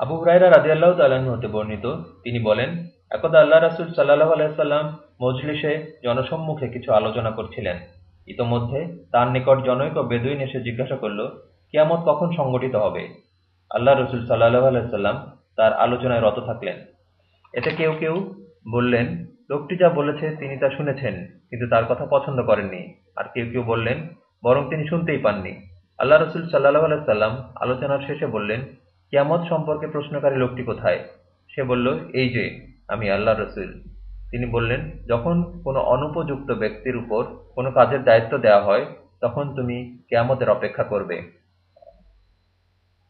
আবু হুরাইরা রাদিয়াল্লাহু তাআলা হতে বর্ণিত। তিনি বলেন, একদা আল্লাহ রাসূল সাল্লাহ আলাইহি সাল্লাম মজলিসে জনসম্মুখে কিছু আলোচনা করছিলেন। ইতোমধ্যে তার নিকট জনৈক বেদুইন এসে জিজ্ঞাসা করল, কিয়ামত কখন সংগঠিত হবে? আল্লাহ রসুল সাল্লাল্লাহু আলাইহি সাল্লাম তার আলোচনায় রত থাকলেন। এতে কেউ কেউ বললেন, লোকটি যা বলেছে তিনি তা শুনেছেন, কিন্তু তার কথা পছন্দ করেননি। আর কেউ কেউ বললেন, বরং তিনি শুনতেই পাননি। আল্লাহ রসুল সাল্লাহ আলাইসাল্লাম আলোচনার শেষে বললেন কিয়ামত সম্পর্কে প্রশ্নকারী লোকটি কোথায়? সে বলল, এই যে, আমি আল্লাহ রসুল। তিনি বললেন, যখন কোনো অনুপযুক্ত ব্যক্তির উপর কোনো কাজের দায়িত্ব দেওয়া হয়, তখন তুমি কেয়ামতের অপেক্ষা করবে।